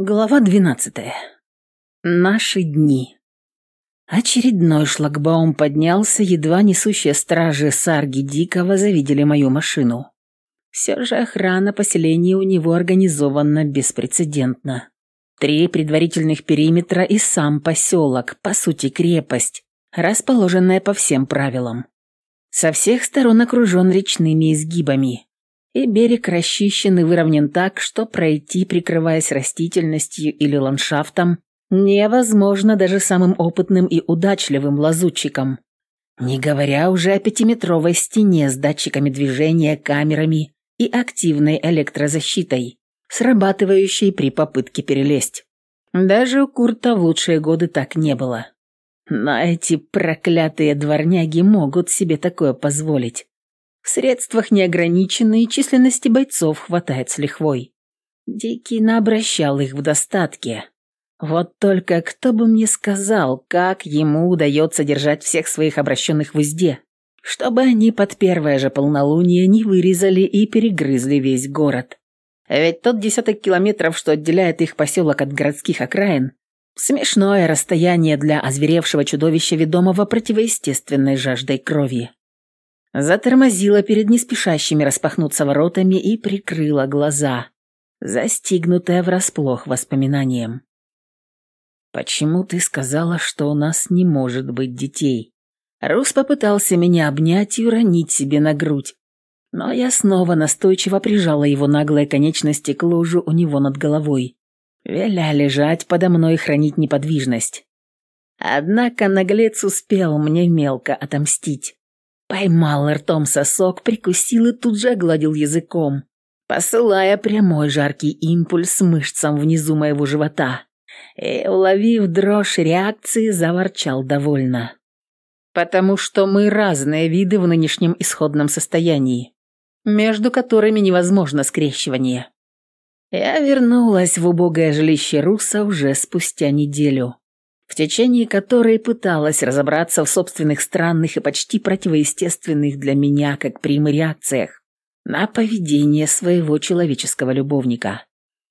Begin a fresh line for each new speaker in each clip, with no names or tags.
Глава двенадцатая. Наши дни. Очередной шлагбаум поднялся, едва несущие стражи Сарги Дикого завидели мою машину. Все же охрана поселения у него организована беспрецедентно. Три предварительных периметра и сам поселок, по сути крепость, расположенная по всем правилам. Со всех сторон окружен речными изгибами и берег расчищен и выровнен так, что пройти, прикрываясь растительностью или ландшафтом, невозможно даже самым опытным и удачливым лазутчикам. Не говоря уже о пятиметровой стене с датчиками движения, камерами и активной электрозащитой, срабатывающей при попытке перелезть. Даже у Курта в лучшие годы так не было. Но эти проклятые дворняги могут себе такое позволить. В средствах неограниченной численности бойцов хватает с лихвой. Дикий наобращал их в достатке. Вот только кто бы мне сказал, как ему удается держать всех своих обращенных в узде, чтобы они под первое же полнолуние не вырезали и перегрызли весь город. Ведь тот десяток километров, что отделяет их поселок от городских окраин, смешное расстояние для озверевшего чудовища, ведомого противоестественной жаждой крови. Затормозила перед неспешащими распахнуться воротами и прикрыла глаза, застигнутая врасплох воспоминанием. «Почему ты сказала, что у нас не может быть детей?» Рус попытался меня обнять и уронить себе на грудь, но я снова настойчиво прижала его наглые конечности к ложу у него над головой, веля лежать подо мной и хранить неподвижность. Однако наглец успел мне мелко отомстить. Поймал ртом сосок, прикусил и тут же огладил языком, посылая прямой жаркий импульс мышцам внизу моего живота. И, уловив дрожь реакции, заворчал довольно. «Потому что мы разные виды в нынешнем исходном состоянии, между которыми невозможно скрещивание». Я вернулась в убогое жилище Руса уже спустя неделю в течение которой пыталась разобраться в собственных странных и почти противоестественных для меня, как примы, реакциях на поведение своего человеческого любовника.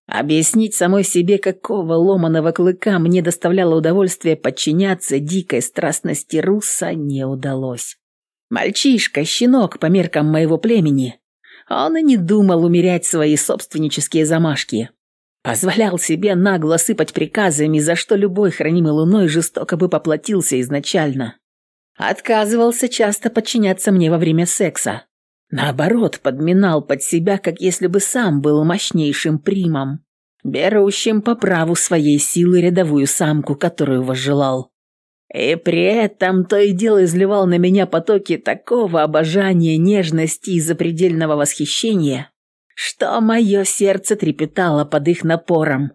Объяснить самой себе, какого ломаного клыка мне доставляло удовольствие подчиняться дикой страстности Руса, не удалось. Мальчишка, щенок по меркам моего племени, он и не думал умерять свои собственнические замашки. Позволял себе нагло сыпать приказами, за что любой хранимый луной жестоко бы поплатился изначально. Отказывался часто подчиняться мне во время секса. Наоборот, подминал под себя, как если бы сам был мощнейшим примом, берущим по праву своей силы рядовую самку, которую возжелал. И при этом то и дело изливал на меня потоки такого обожания, нежности и запредельного восхищения, что мое сердце трепетало под их напором,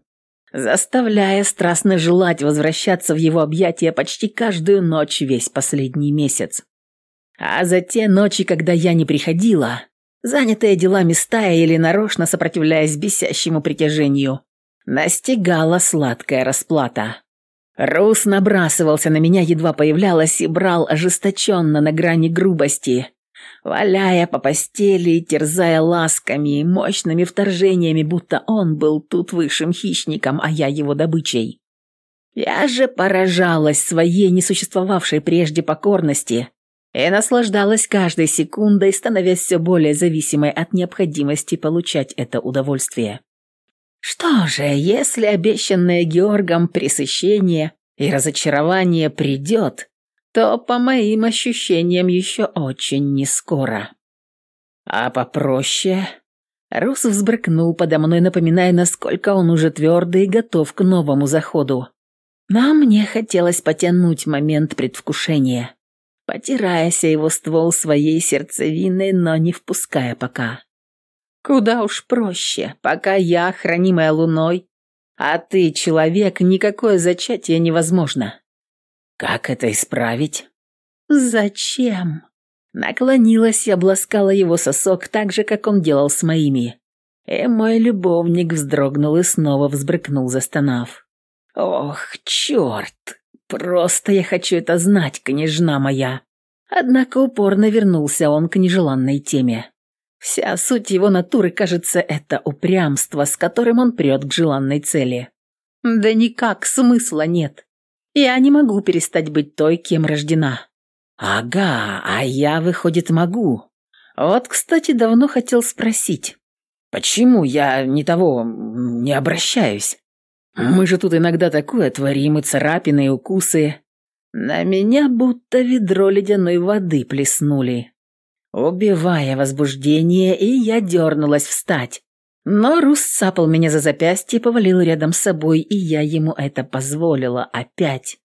заставляя страстно желать возвращаться в его объятия почти каждую ночь весь последний месяц. А за те ночи, когда я не приходила, занятая делами стая или нарочно сопротивляясь бесящему притяжению, настигала сладкая расплата. Рус набрасывался на меня, едва появлялась, и брал ожесточенно на грани грубости, валяя по постели, терзая ласками и мощными вторжениями, будто он был тут высшим хищником, а я его добычей. Я же поражалась своей несуществовавшей прежде покорности и наслаждалась каждой секундой, становясь все более зависимой от необходимости получать это удовольствие. Что же, если обещанное Георгом пресыщение и разочарование придет, то, по моим ощущениям, еще очень не скоро. А попроще... Рус взбрыкнул подо мной, напоминая, насколько он уже твердый и готов к новому заходу. Но мне хотелось потянуть момент предвкушения, потираясь его ствол своей сердцевиной, но не впуская пока. Куда уж проще, пока я, хранимая луной, а ты человек, никакое зачатие невозможно. Как это исправить? Зачем? Наклонилась и обласкала его сосок так же, как он делал с моими. И мой любовник вздрогнул и снова взбрыкнул, застонав. «Ох, черт! Просто я хочу это знать, княжна моя!» Однако упорно вернулся он к нежеланной теме. Вся суть его натуры, кажется, это упрямство, с которым он прет к желанной цели. Да никак, смысла нет. Я не могу перестать быть той, кем рождена. Ага, а я, выходит, могу. Вот, кстати, давно хотел спросить. Почему я не того, не обращаюсь? Мы же тут иногда такое творим, и царапины, и укусы. На меня будто ведро ледяной воды плеснули, убивая возбуждение, и я дернулась встать. Но Рус цапал меня за запястье, повалил рядом с собой, и я ему это позволила опять.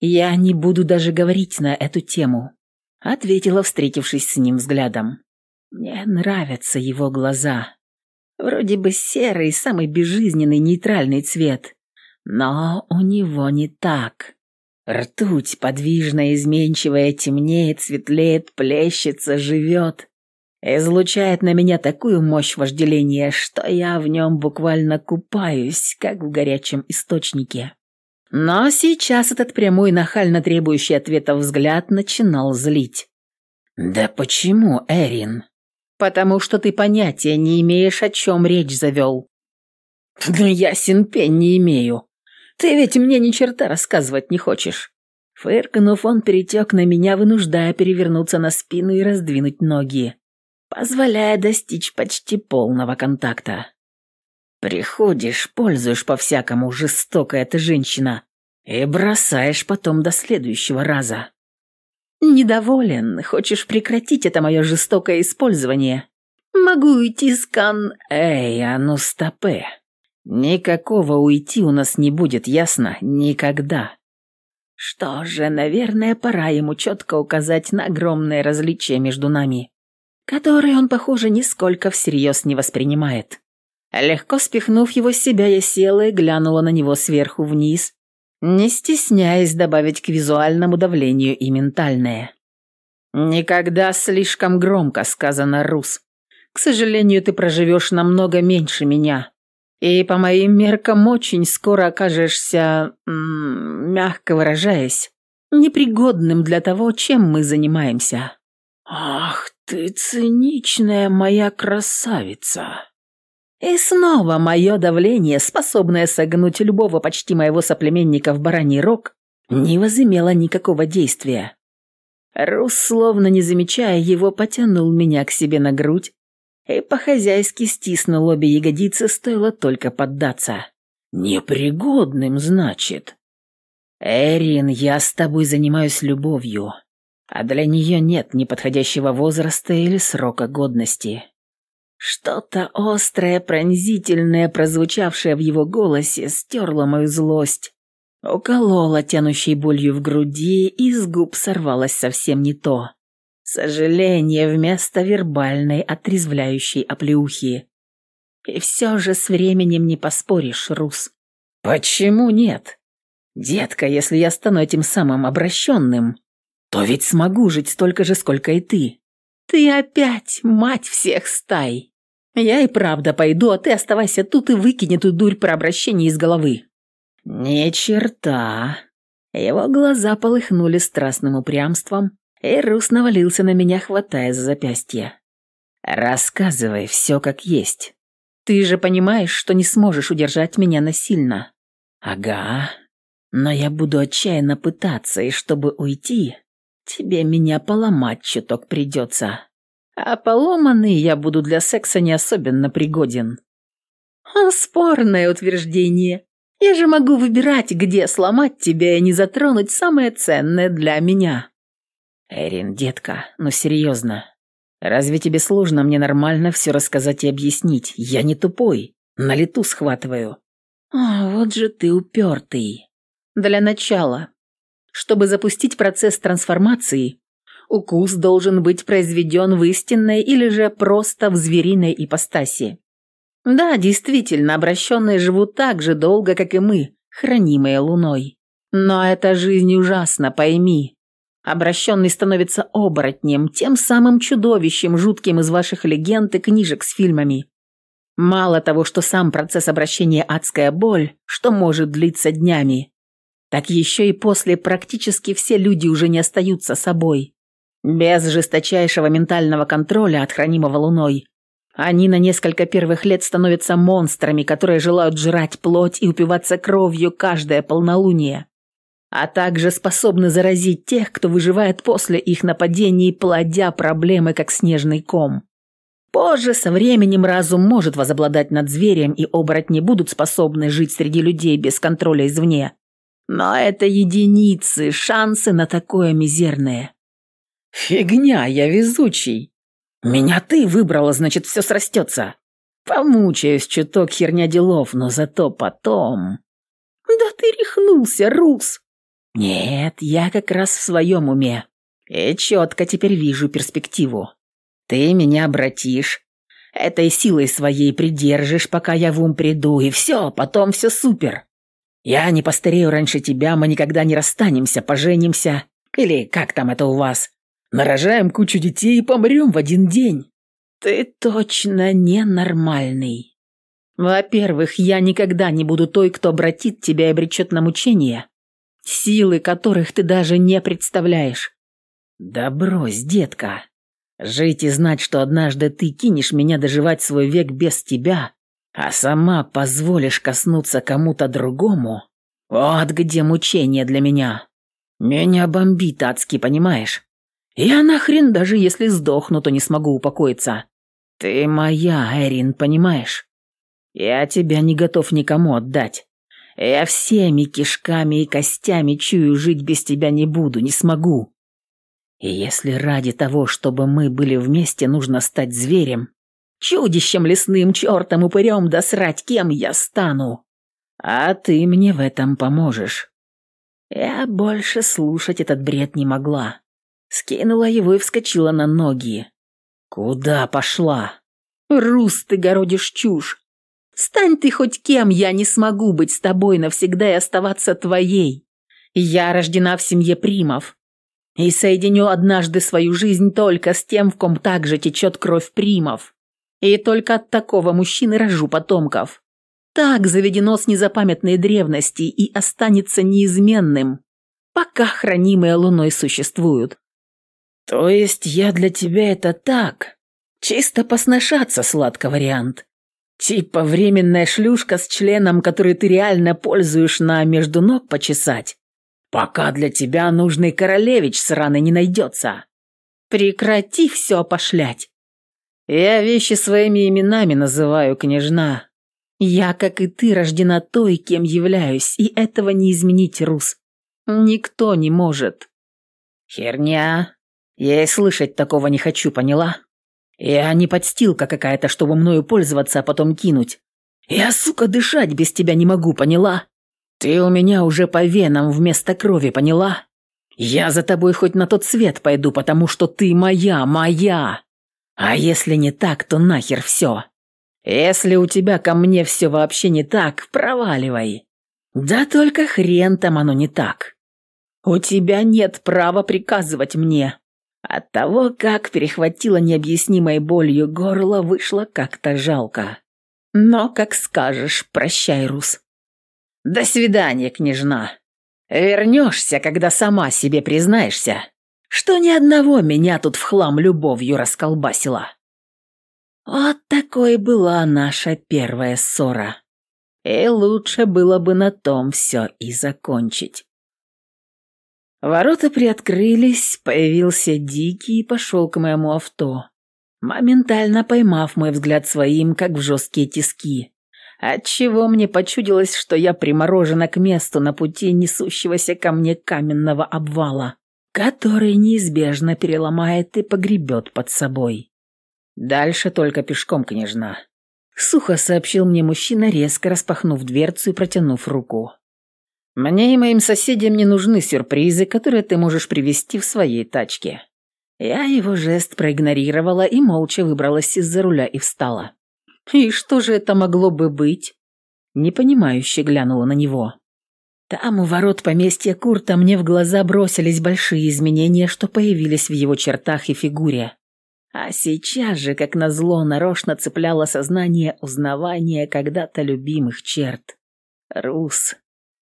«Я не буду даже говорить на эту тему», — ответила, встретившись с ним взглядом. «Мне нравятся его глаза. Вроде бы серый, самый безжизненный, нейтральный цвет. Но у него не так. Ртуть, подвижная, изменчивая, темнеет, светлеет, плещется, живет. Излучает на меня такую мощь вожделения, что я в нем буквально купаюсь, как в горячем источнике. Но сейчас этот прямой, нахально требующий ответа взгляд начинал злить. «Да почему, Эрин?» «Потому что ты понятия не имеешь, о чем речь завел». «Ну, ясен пень не имею. Ты ведь мне ни черта рассказывать не хочешь». Фыркнув, он перетек на меня, вынуждая перевернуться на спину и раздвинуть ноги, позволяя достичь почти полного контакта. Приходишь, пользуешь по-всякому, жестокая ты женщина, и бросаешь потом до следующего раза. Недоволен, хочешь прекратить это мое жестокое использование? Могу уйти скан... Эй, а ну стопе. Никакого уйти у нас не будет, ясно? Никогда. Что же, наверное, пора ему четко указать на огромное различие между нами, которое он, похоже, нисколько всерьез не воспринимает. Легко спихнув его с себя, я села и глянула на него сверху вниз, не стесняясь добавить к визуальному давлению и ментальное. «Никогда слишком громко», — сказано Рус. «К сожалению, ты проживешь намного меньше меня. И по моим меркам очень скоро окажешься, мягко выражаясь, непригодным для того, чем мы занимаемся. Ах ты циничная моя красавица. И снова мое давление, способное согнуть любого почти моего соплеменника в бараний рог, не возымело никакого действия. Рус, словно не замечая его, потянул меня к себе на грудь, и по-хозяйски стиснул обе ягодицы, стоило только поддаться. «Непригодным, значит?» «Эрин, я с тобой занимаюсь любовью, а для нее нет неподходящего возраста или срока годности». Что-то острое, пронзительное, прозвучавшее в его голосе, стерло мою злость, укололо тянущей болью в груди, и с губ сорвалось совсем не то. Сожаление вместо вербальной отрезвляющей оплеухи. И все же с временем не поспоришь, Рус. Почему нет? Детка, если я стану этим самым обращенным, то ведь смогу жить столько же, сколько и ты. Ты опять мать всех стай. Я и правда пойду, а ты оставайся тут и выкинь эту дурь про обращение из головы. Ни черта. Его глаза полыхнули страстным упрямством, и Рус навалился на меня, хватая за запястье. «Рассказывай все как есть. Ты же понимаешь, что не сможешь удержать меня насильно». «Ага. Но я буду отчаянно пытаться, и чтобы уйти, тебе меня поломать чуток придется. А поломанный я буду для секса не особенно пригоден». «Спорное утверждение. Я же могу выбирать, где сломать тебя и не затронуть самое ценное для меня». «Эрин, детка, ну серьезно. Разве тебе сложно мне нормально все рассказать и объяснить? Я не тупой. На лету схватываю». «О, вот же ты упертый. Для начала, чтобы запустить процесс трансформации, укус должен быть произведен в истинной или же просто в звериной ипостаси. Да, действительно, обращенные живут так же долго, как и мы, хранимые луной. Но эта жизнь ужасна, пойми. Обращенный становится оборотнем, тем самым чудовищем, жутким из ваших легенд и книжек с фильмами. Мало того, что сам процесс обращения адская боль, что может длиться днями, так еще и после практически все люди уже не остаются собой. Без жесточайшего ментального контроля от хранимого луной Они на несколько первых лет становятся монстрами, которые желают жрать плоть и упиваться кровью каждое полнолуние, а также способны заразить тех, кто выживает после их нападений, плодя проблемы, как снежный ком. Позже, со временем, разум может возобладать над зверем, и оборотни будут способны жить среди людей без контроля извне. Но это единицы, шансы на такое мизерные. Фигня, я везучий. Меня ты выбрала, значит, все срастется. Помучаюсь чуток херня делов, но зато потом... Да ты рехнулся, Рус. Нет, я как раз в своем уме. И четко теперь вижу перспективу. Ты меня обратишь, этой силой своей придержишь, пока я в ум приду, и все, потом все супер. Я не постарею раньше тебя, мы никогда не расстанемся, поженимся. Или как там это у вас? Нарожаем кучу детей и помрем в один день. Ты точно ненормальный. Во-первых, я никогда не буду той, кто обратит тебя и обречет на мучения, силы которых ты даже не представляешь. Да брось, детка. Жить и знать, что однажды ты кинешь меня доживать свой век без тебя, а сама позволишь коснуться кому-то другому, вот где мучение для меня. Меня бомбит адски, понимаешь? Я нахрен даже если сдохну, то не смогу упокоиться. Ты моя, Эрин, понимаешь? Я тебя не готов никому отдать. Я всеми кишками и костями чую, жить без тебя не буду, не смогу. И если ради того, чтобы мы были вместе, нужно стать зверем, Чудищем лесным, чертом, упырем, да срать кем я стану. А ты мне в этом поможешь. Я больше слушать этот бред не могла. Скинула его и вскочила на ноги. Куда пошла? Рус, ты городишь чушь. Стань ты хоть кем, я не смогу быть с тобой навсегда и оставаться твоей. Я рождена в семье примов. И соединю однажды свою жизнь только с тем, в ком также течет кровь примов. И только от такого мужчины рожу потомков. Так заведено с незапамятной древности и останется неизменным, пока хранимые луной существуют. То есть я для тебя это так? Чисто посношаться сладко вариант. Типа временная шлюшка с членом, который ты реально пользуешь на между ног почесать. Пока для тебя нужный королевич сраный не найдется. Прекрати все опошлять. Я вещи своими именами называю, княжна. Я, как и ты, рождена той, кем являюсь, и этого не изменить, Рус. Никто не может. Херня. Я и слышать такого не хочу, поняла? Я не подстилка какая-то, чтобы мною пользоваться, а потом кинуть. Я, сука, дышать без тебя не могу, поняла? Ты у меня уже по венам вместо крови, поняла? Я за тобой хоть на тот свет пойду, потому что ты моя, моя. А если не так, то нахер все. Если у тебя ко мне все вообще не так, проваливай. Да только хрен там оно не так. У тебя нет права приказывать мне. От того, как перехватило необъяснимой болью горло, вышло как-то жалко. Но, как скажешь, прощай, Рус. До свидания, княжна. Вернешься, когда сама себе признаешься, что ни одного меня тут в хлам любовью расколбасило. Вот такой была наша первая ссора. И лучше было бы на том все и закончить. Ворота приоткрылись, появился Дикий и пошел к моему авто, моментально поймав мой взгляд своим, как в жесткие тиски, отчего мне почудилось, что я приморожена к месту на пути несущегося ко мне каменного обвала который неизбежно переломает и погребет под собой. Дальше только пешком, княжна. Сухо сообщил мне мужчина, резко распахнув дверцу и протянув руку. Мне и моим соседям не нужны сюрпризы, которые ты можешь привезти в своей тачке. Я его жест проигнорировала и молча выбралась из-за руля и встала. И что же это могло бы быть? Непонимающе глянула на него. Там, у ворот поместья Курта, мне в глаза бросились большие изменения, что появились в его чертах и фигуре. А сейчас же, как назло, нарочно цепляло сознание узнавания когда-то любимых черт. Рус.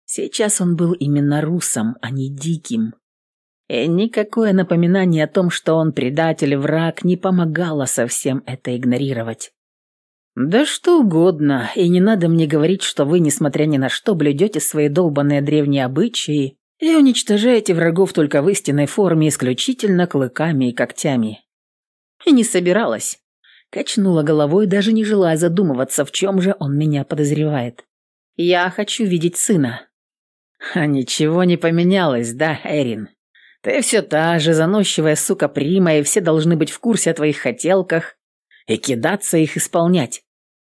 Сейчас он был именно русом, а не диким. И никакое напоминание о том, что он предатель, враг, не помогало совсем это игнорировать. «Да что угодно, и не надо мне говорить, что вы, несмотря ни на что, блюдете свои долбанные древние обычаи и уничтожаете врагов только в истинной форме, исключительно клыками и когтями». И не собиралась. Качнула головой, даже не желая задумываться, в чем же он меня подозревает. «Я хочу видеть сына». «А ничего не поменялось, да, Эрин? Ты все та же заносчивая сука Прима, и все должны быть в курсе о твоих хотелках и кидаться их исполнять».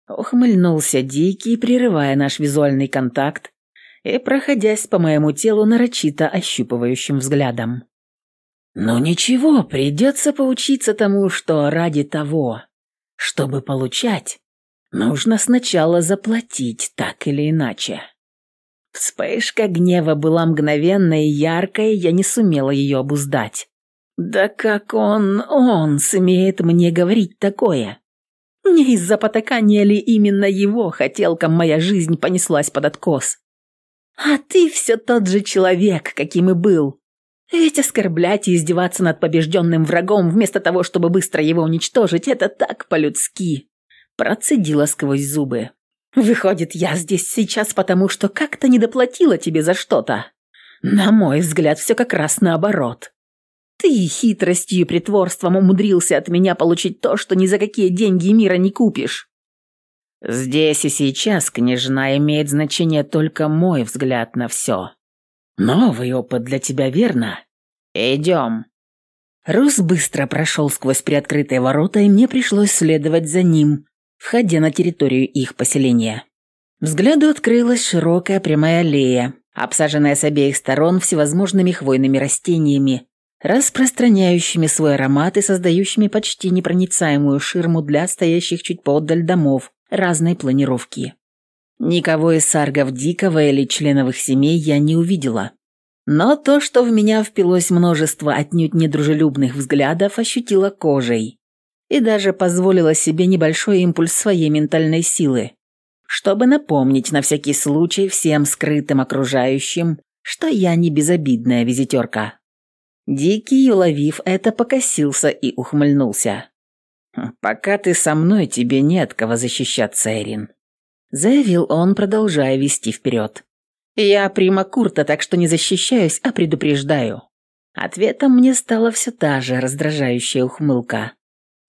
Ухмыльнулся Дикий, прерывая наш визуальный контакт и проходясь по моему телу нарочито ощупывающим взглядом. «Ну ничего, придется поучиться тому, что ради того, чтобы получать, нужно сначала заплатить так или иначе». Вспышка гнева была мгновенной и яркой, я не сумела ее обуздать. «Да как он, он смеет мне говорить такое?» Не из-за потакания ли именно его хотелкам моя жизнь понеслась под откос? А ты все тот же человек, каким и был. Ведь оскорблять и издеваться над побежденным врагом вместо того, чтобы быстро его уничтожить, это так по-людски. Процедила сквозь зубы. Выходит, я здесь сейчас потому, что как-то не доплатила тебе за что-то. На мой взгляд, все как раз наоборот. Ты хитростью и притворством умудрился от меня получить то, что ни за какие деньги мира не купишь. Здесь и сейчас, княжна, имеет значение только мой взгляд на все. Новый опыт для тебя, верно? Идем. Рус быстро прошел сквозь приоткрытые ворота, и мне пришлось следовать за ним, входя на территорию их поселения. Взгляду открылась широкая прямая аллея, обсаженная с обеих сторон всевозможными хвойными растениями, распространяющими свой аромат и создающими почти непроницаемую ширму для стоящих чуть поодаль домов разной планировки. Никого из саргов дикого или членов их семей я не увидела. Но то, что в меня впилось множество отнюдь недружелюбных взглядов, ощутила кожей. И даже позволила себе небольшой импульс своей ментальной силы, чтобы напомнить на всякий случай всем скрытым окружающим, что я не безобидная визитерка. Дикий, уловив это, покосился и ухмыльнулся. «Пока ты со мной, тебе нет кого защищаться, Эрин», — заявил он, продолжая вести вперед. «Я прима Курта, так что не защищаюсь, а предупреждаю». Ответом мне стала все та же раздражающая ухмылка.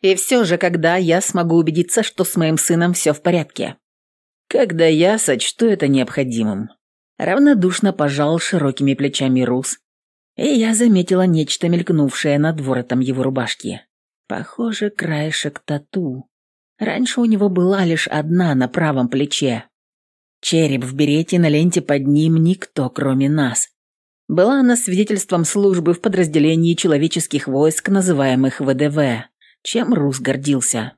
«И все же, когда я смогу убедиться, что с моим сыном все в порядке?» «Когда я сочту это необходимым». Равнодушно пожал широкими плечами Рус, и я заметила нечто мелькнувшее над воротом его рубашки. Похоже, краешек тату. Раньше у него была лишь одна на правом плече. Череп в берете на ленте под ним никто, кроме нас. Была она свидетельством службы в подразделении человеческих войск, называемых ВДВ, чем Рус гордился.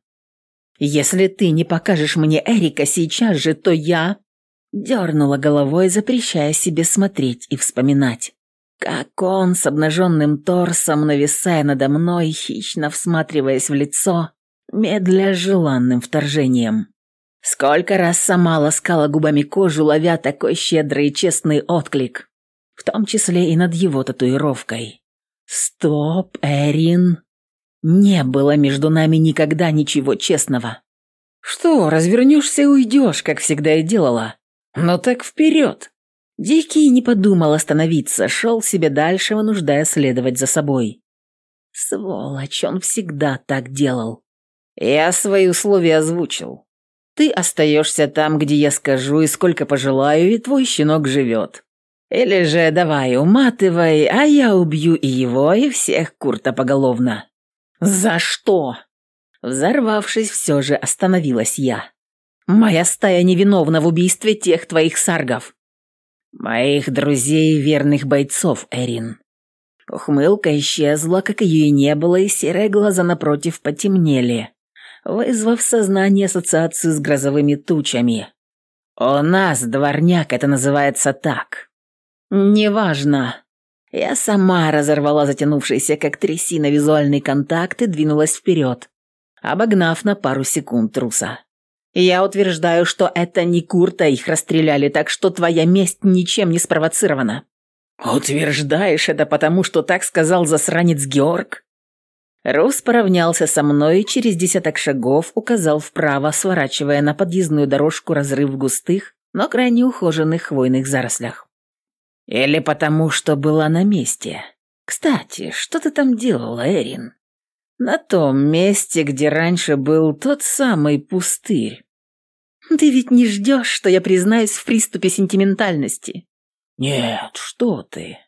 «Если ты не покажешь мне Эрика сейчас же, то я...» Дернула головой, запрещая себе смотреть и вспоминать. Как он с обнаженным торсом, нависая надо мной, хищно всматриваясь в лицо, медля желанным вторжением. Сколько раз сама ласкала губами кожу, ловя такой щедрый и честный отклик, в том числе и над его татуировкой. «Стоп, Эрин!» Не было между нами никогда ничего честного. «Что, развернешься и уйдешь, как всегда и делала? Ну так вперед!» Дикий не подумал остановиться, шел себе дальше, вынуждая следовать за собой. Сволочь, он всегда так делал. Я свои условия озвучил. Ты остаешься там, где я скажу и сколько пожелаю, и твой щенок живет. Или же давай уматывай, а я убью и его, и всех Курта поголовно. За что? Взорвавшись, все же остановилась я. Моя стая невиновна в убийстве тех твоих саргов. «Моих друзей и верных бойцов, Эрин». Ухмылка исчезла, как ее и не было, и серые глаза напротив потемнели, вызвав в сознание ассоциацию с грозовыми тучами. «У нас, дворняк, это называется так». «Неважно». Я сама разорвала затянувшийся, как трясина, визуальный контакт и двинулась вперед, обогнав на пару секунд труса. Я утверждаю, что это не Курта их расстреляли, так что твоя месть ничем не спровоцирована. Утверждаешь это потому, что так сказал засранец Георг? Рус поравнялся со мной и через десяток шагов указал вправо, сворачивая на подъездную дорожку разрыв в густых, но крайне ухоженных хвойных зарослях. Или потому, что была на месте. Кстати, что ты там делала, Эрин? На том месте, где раньше был тот самый пустырь. Ты ведь не ждешь, что я признаюсь в приступе сентиментальности? Нет, что ты.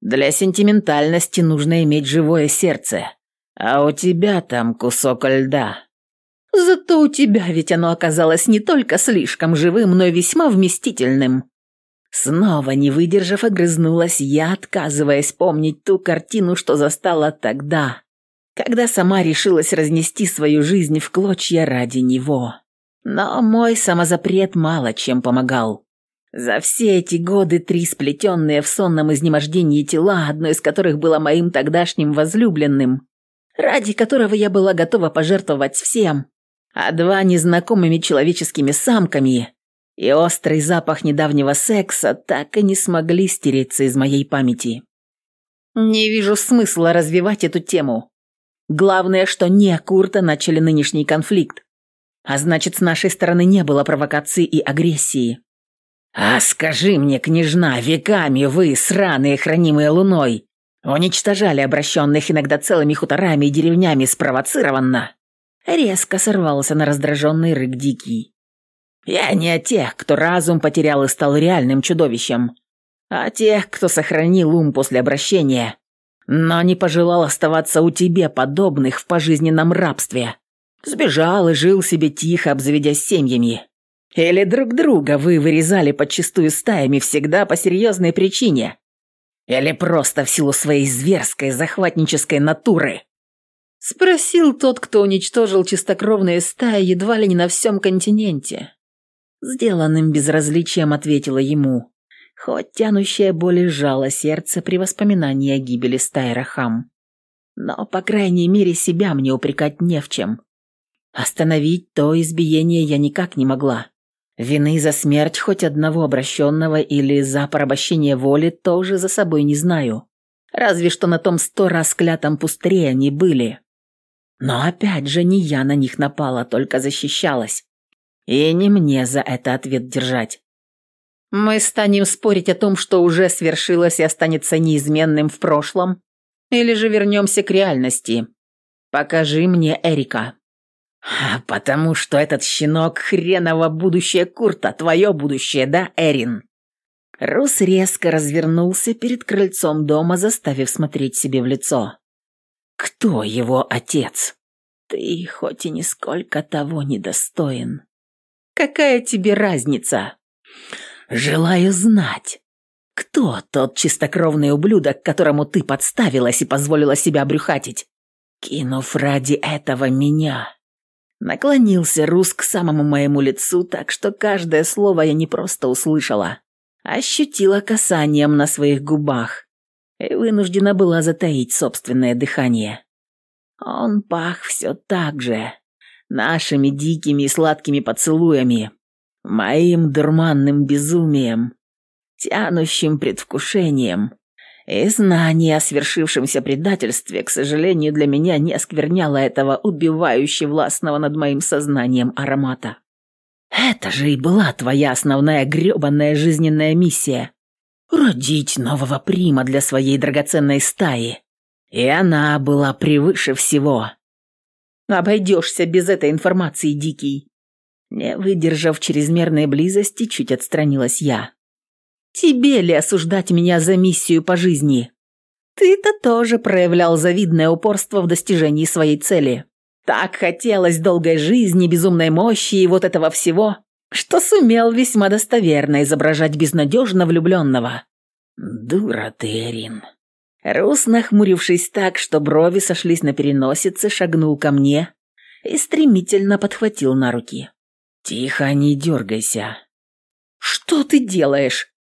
Для сентиментальности нужно иметь живое сердце. А у тебя там кусок льда. Зато у тебя ведь оно оказалось не только слишком живым, но и весьма вместительным. Снова не выдержав, огрызнулась я, отказываясь помнить ту картину, что застала тогда, когда сама решилась разнести свою жизнь в клочья ради него. Но мой самозапрет мало чем помогал. За все эти годы три сплетенные в сонном изнемождении тела, одно из которых было моим тогдашним возлюбленным, ради которого я была готова пожертвовать всем, а два незнакомыми человеческими самками и острый запах недавнего секса так и не смогли стереться из моей памяти. Не вижу смысла развивать эту тему. Главное, что не Курта начали нынешний конфликт, а значит, с нашей стороны не было провокации и агрессии. «А скажи мне, княжна, веками вы, сраные, хранимые луной, Уничтожали обращенных иногда целыми хуторами и деревнями спровоцированно. Резко сорвался на раздраженный рык Дикий. Я не о тех, кто разум потерял и стал реальным чудовищем, а о тех, кто сохранил ум после обращения, но не пожелал оставаться у тебе подобных в пожизненном рабстве. Сбежал и жил себе тихо, обзаведясь семьями. Или друг друга вы вырезали подчистую стаями всегда по серьезной причине, или просто в силу своей зверской захватнической натуры?» Спросил тот, кто уничтожил чистокровные стаи едва ли не на всем континенте. Сделанным безразличием ответила ему, хоть тянущая боль сжала сердце при воспоминании о гибели стаи Рахам. Но, по крайней мере, себя мне упрекать не в чем. Остановить то избиение я никак не могла. Вины за смерть хоть одного обращенного или за порабощение воли тоже за собой не знаю. Разве что на том сто раз клятом пустыре они были. Но опять же не я на них напала, только защищалась. И не мне за это ответ держать. Мы станем спорить о том, что уже свершилось и останется неизменным в прошлом, или же вернемся к реальности. Покажи мне Эрика. «Потому что этот щенок хреново будущее Курта, твое будущее, да, Эрин?» Рус резко развернулся перед крыльцом дома, заставив смотреть себе в лицо. «Кто его отец?» «Ты хоть и нисколько того недостоин. Какая тебе разница?» «Желаю знать, кто тот чистокровный ублюдок, которому ты подставилась и позволила себя обрюхатить, кинув ради этого меня?» Наклонился Рус к самому моему лицу, так что каждое слово я не просто услышала, ощутила касанием на своих губах и вынуждена была затаить собственное дыхание. Он пах все так же, нашими дикими и сладкими поцелуями, моим дурманным безумием, тянущим предвкушением, и знание о свершившемся предательстве, к сожалению, для меня не оскверняло этого убивающего властного над моим сознанием аромата. Это же и была твоя основная грёбаная жизненная миссия — родить нового прима для своей драгоценной стаи. И она была превыше всего. Обойдешься без этой информации, Дикий. Не выдержав чрезмерной близости, чуть отстранилась я. Тебе ли осуждать меня за миссию по жизни? Ты-то тоже проявлял завидное упорство в достижении своей цели. Так хотелось долгой жизни, безумной мощи и вот этого всего, что сумел весьма достоверно изображать безнадежно влюбленного. Дура ты, Эрин. Рус, нахмурившись так, что брови сошлись на переносице, шагнул ко мне и стремительно подхватил на руки. «Тихо, не дергайся». «Что ты делаешь?»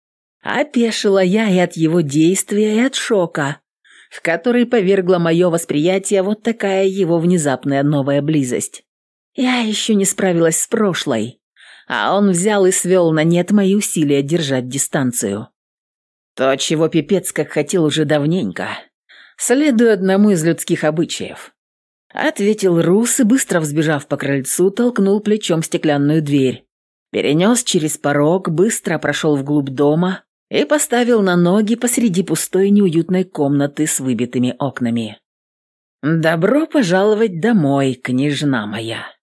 Опешила я и от его действия, и от шока, в который повергла мое восприятие вот такая его внезапная новая близость. Я еще не справилась с прошлой, а он взял и свел на нет мои усилия держать дистанцию. То, чего пипец как хотел уже давненько, следуя одному из людских обычаев. Ответил Рус и, быстро взбежав по крыльцу, толкнул плечом стеклянную дверь. Перенес через порог, быстро прошел вглубь дома и поставил на ноги посреди пустой неуютной комнаты с выбитыми окнами. «Добро пожаловать домой, княжна моя!»